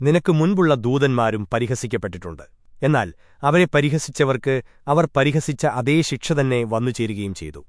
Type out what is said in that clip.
നിനക്ക് മുൻപുള്ള ദൂതന്മാരും പരിഹസിക്കപ്പെട്ടിട്ടുണ്ട്. എന്നാൽ അവരെ പരിഹസിച്ചവർക്ക് അവർ പരിഹസിച്ച അതേ ശിക്ഷ തന്നെ വന്നുചേരുകയും ചെയ്തു.